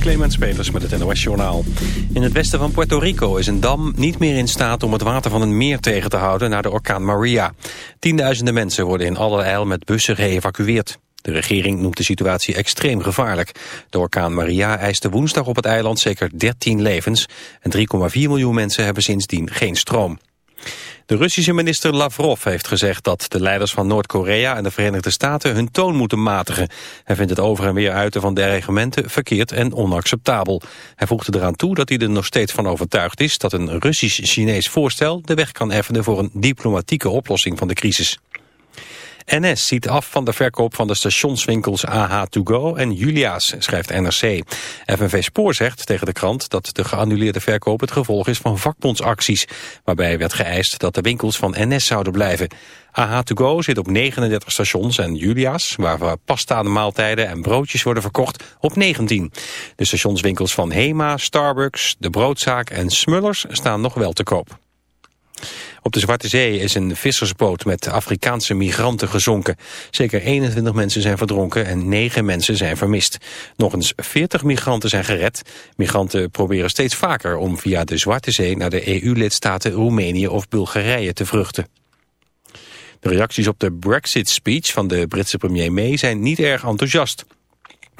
Clemens Peters met het NOS Journaal. In het westen van Puerto Rico is een dam niet meer in staat om het water van een meer tegen te houden naar de orkaan Maria. Tienduizenden mensen worden in allerijl met bussen geëvacueerd. De regering noemt de situatie extreem gevaarlijk. De orkaan Maria eiste woensdag op het eiland zeker 13 levens... en 3,4 miljoen mensen hebben sindsdien geen stroom. De Russische minister Lavrov heeft gezegd dat de leiders van Noord-Korea en de Verenigde Staten hun toon moeten matigen. Hij vindt het over en weer uiten van dreigementen verkeerd en onacceptabel. Hij voegde eraan toe dat hij er nog steeds van overtuigd is dat een Russisch-Chinees voorstel de weg kan effenen voor een diplomatieke oplossing van de crisis. NS ziet af van de verkoop van de stationswinkels AH2Go en Julia's, schrijft NRC. FNV Spoor zegt tegen de krant dat de geannuleerde verkoop het gevolg is van vakbondsacties, waarbij werd geëist dat de winkels van NS zouden blijven. AH2Go zit op 39 stations en Julia's, waar pastaande maaltijden en broodjes worden verkocht, op 19. De stationswinkels van Hema, Starbucks, De Broodzaak en Smullers staan nog wel te koop. Op de Zwarte Zee is een vissersboot met Afrikaanse migranten gezonken. Zeker 21 mensen zijn verdronken en 9 mensen zijn vermist. Nog eens 40 migranten zijn gered. Migranten proberen steeds vaker om via de Zwarte Zee naar de EU-lidstaten Roemenië of Bulgarije te vluchten. De reacties op de Brexit-speech van de Britse premier May zijn niet erg enthousiast.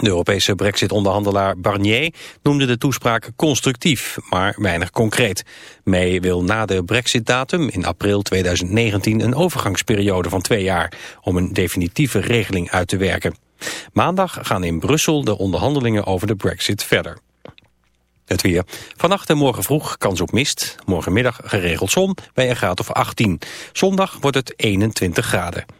De Europese brexit-onderhandelaar Barnier noemde de toespraak constructief, maar weinig concreet. May wil na de brexit-datum in april 2019 een overgangsperiode van twee jaar... om een definitieve regeling uit te werken. Maandag gaan in Brussel de onderhandelingen over de brexit verder. Het weer. Vannacht en morgen vroeg kans op mist. Morgenmiddag geregeld zon bij een graad of 18. Zondag wordt het 21 graden.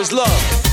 Is love.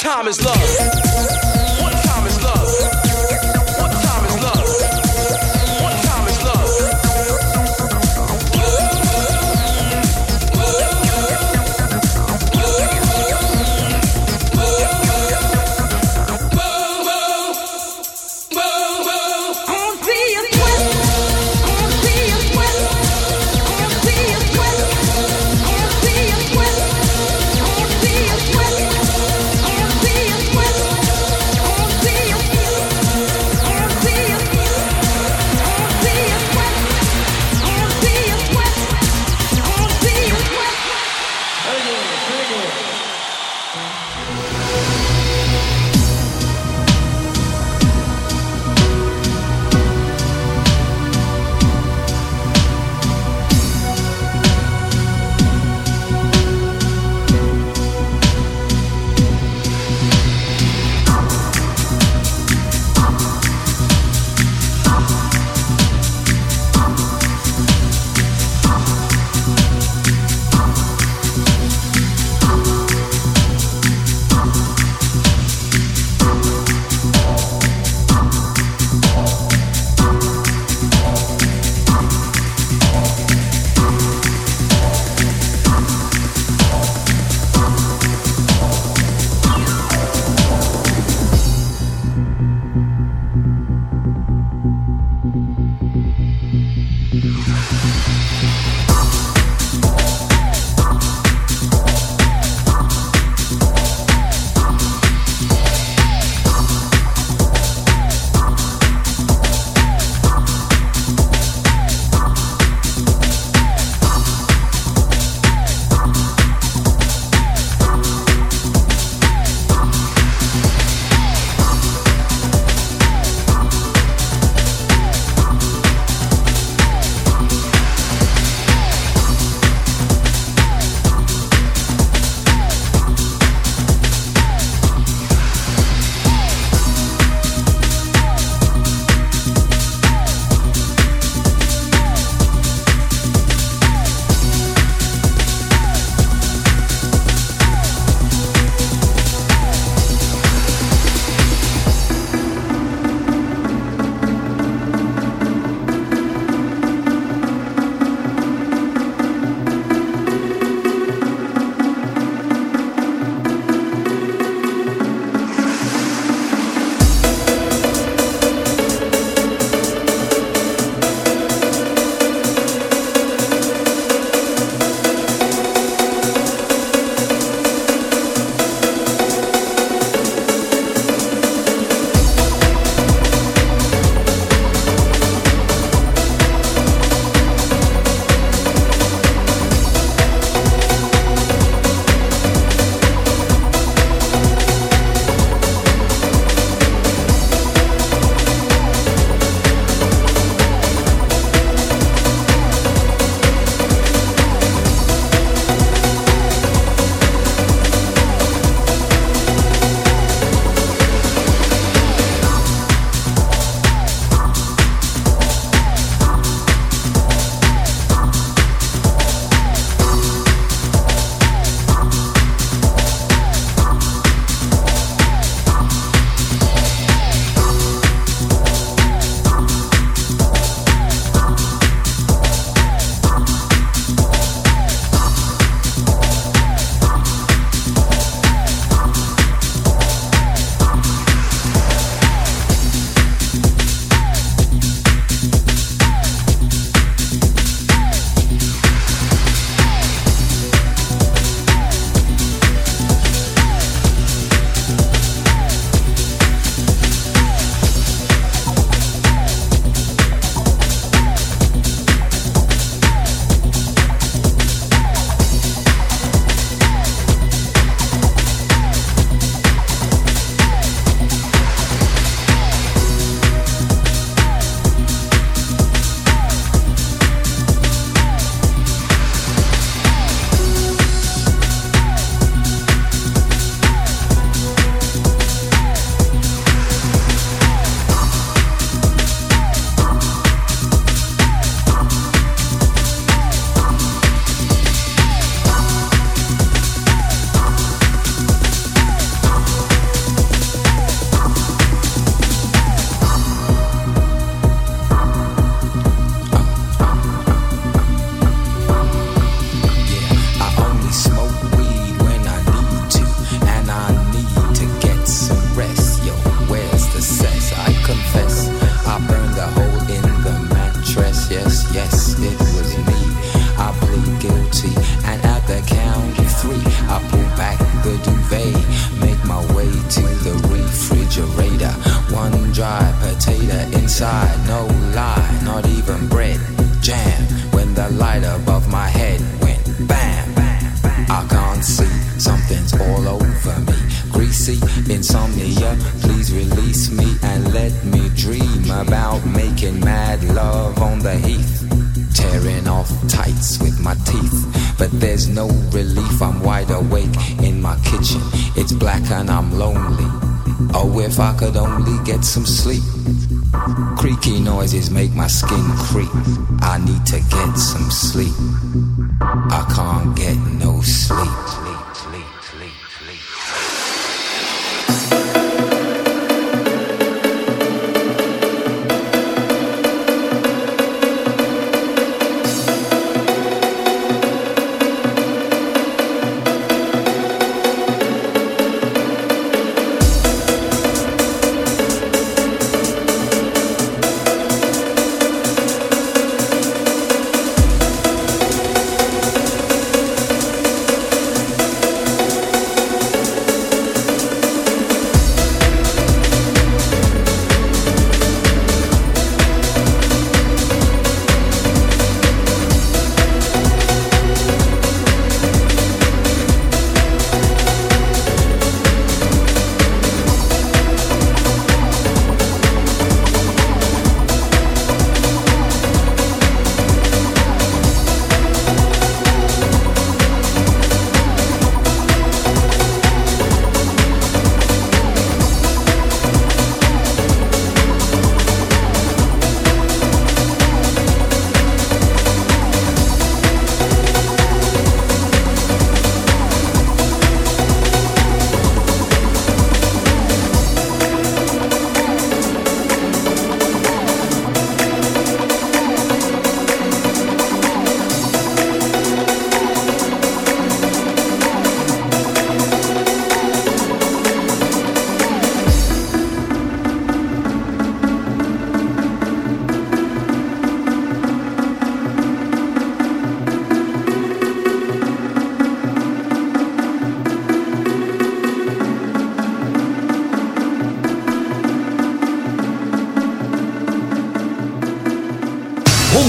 Time is love?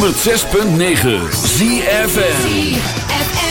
106.9 ZFM.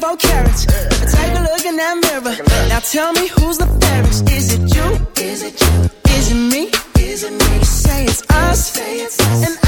24 carats. Take a look in that mirror. Now tell me who's the fairest? Is it you? Is it you? Is it me? Is it me? Say it's us, agree, baby.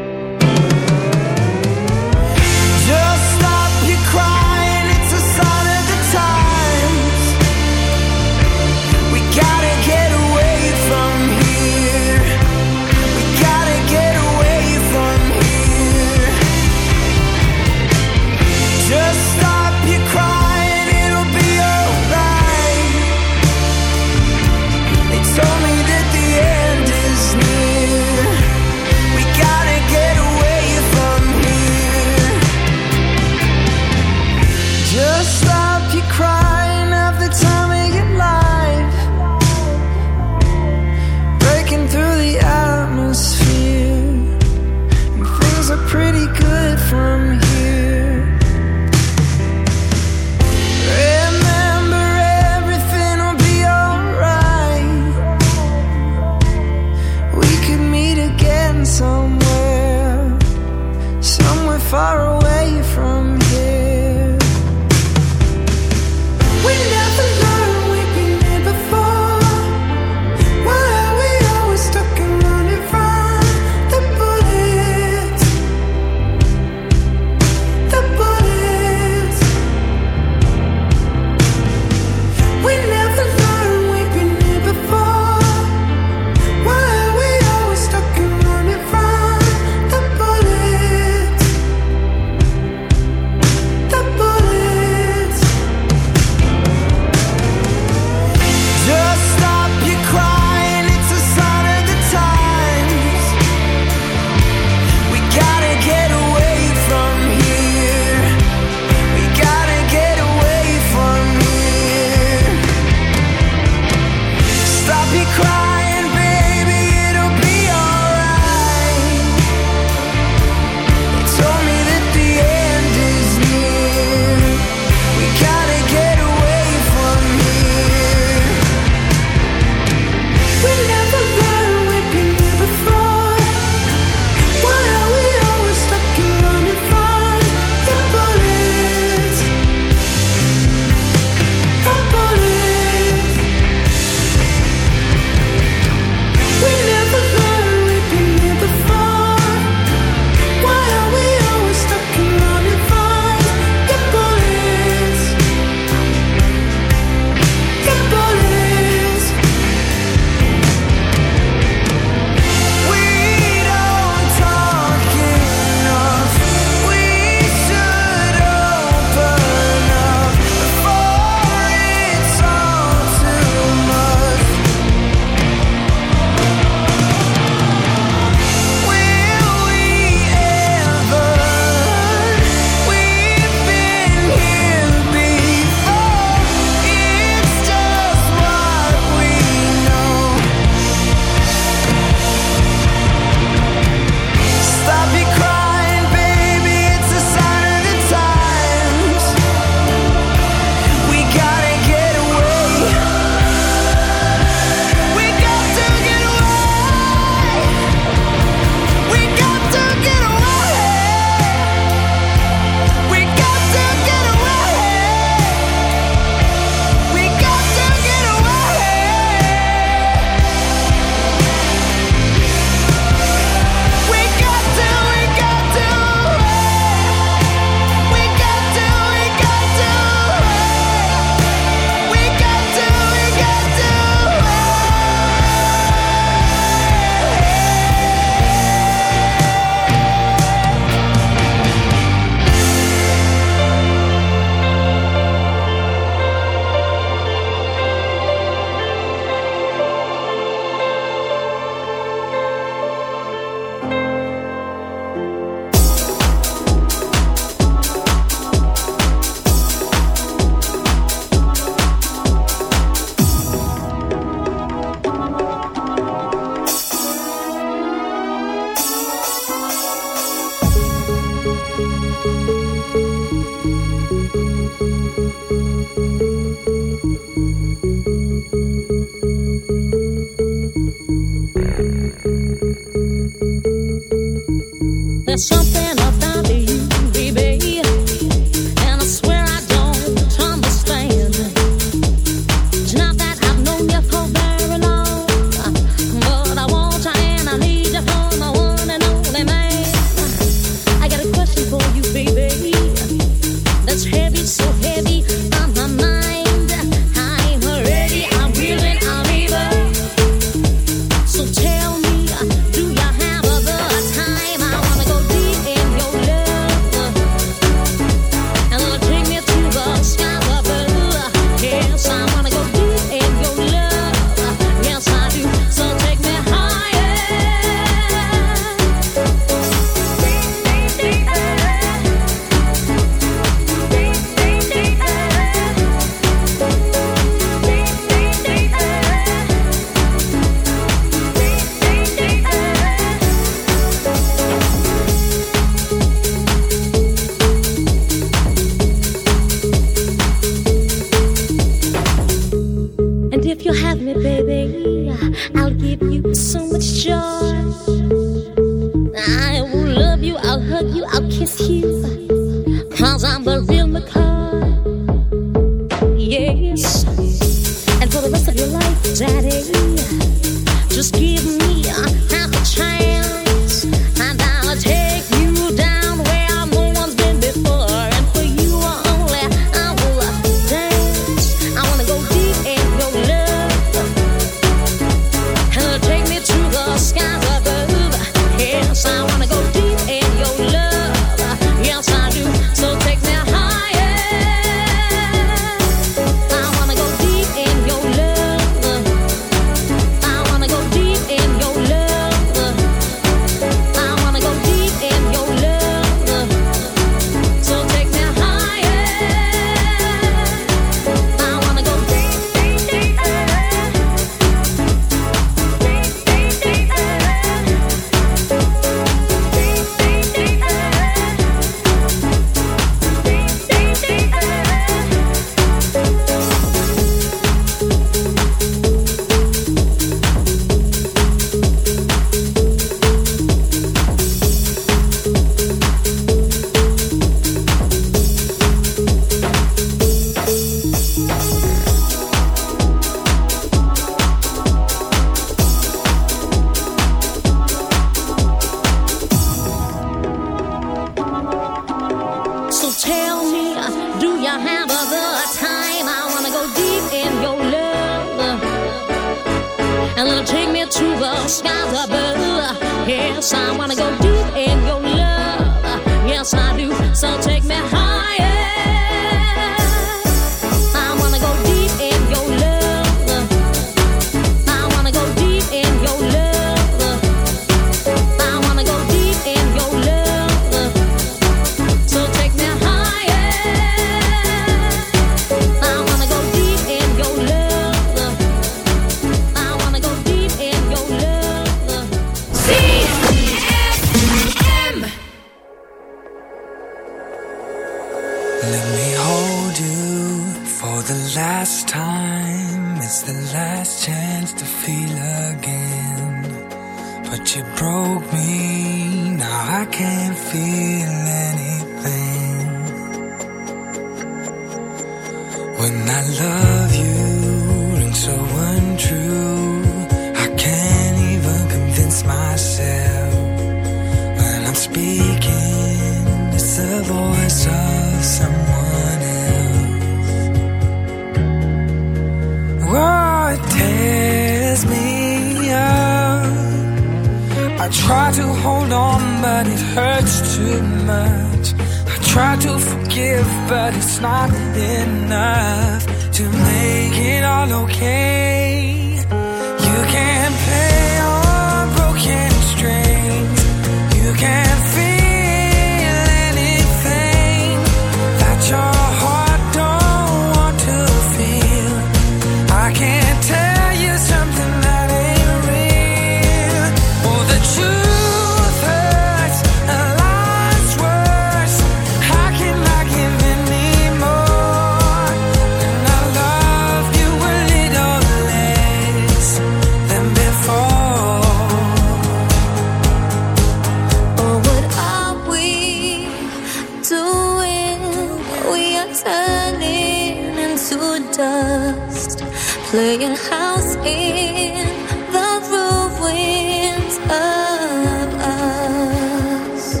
playing house in the ruins of us,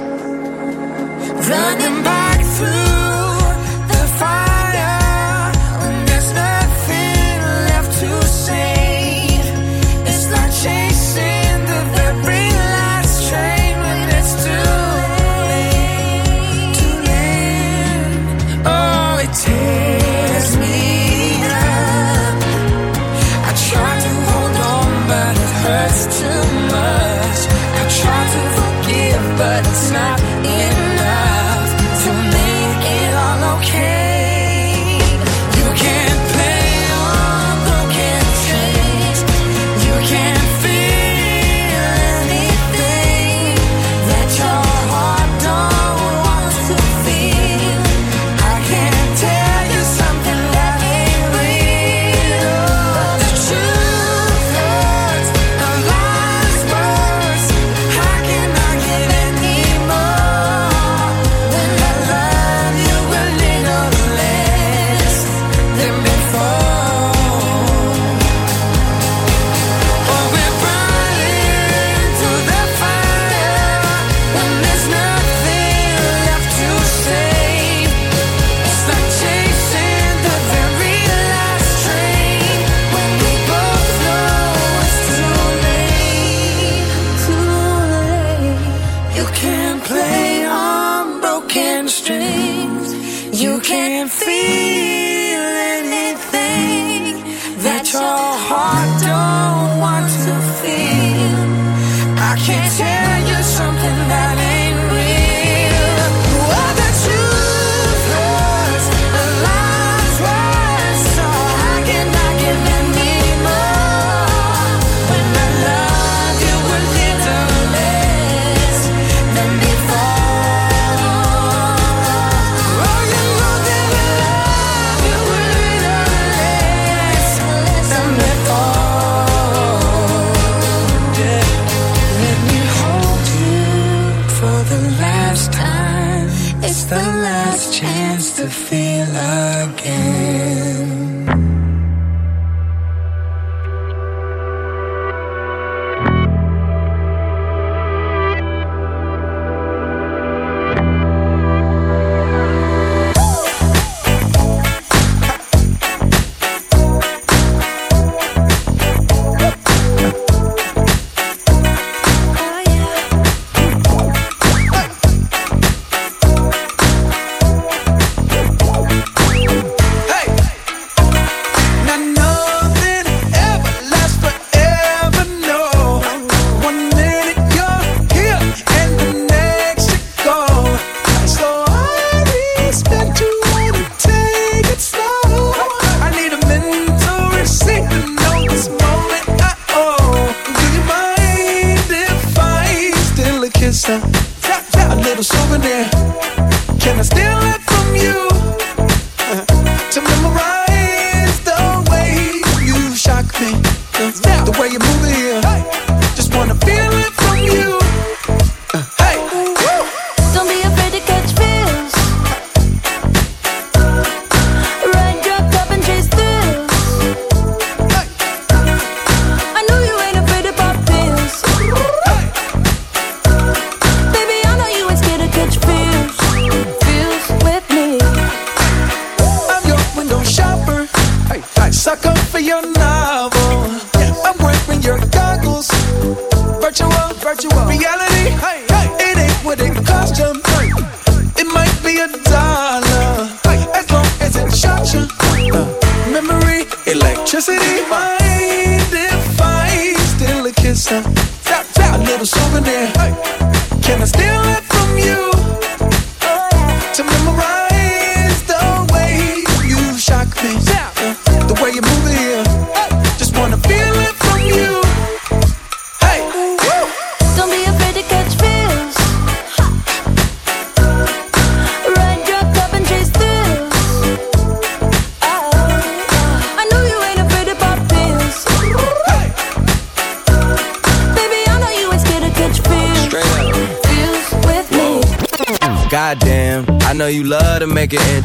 running by.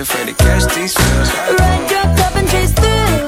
Afraid to catch these feels. Ride your cup and chase through.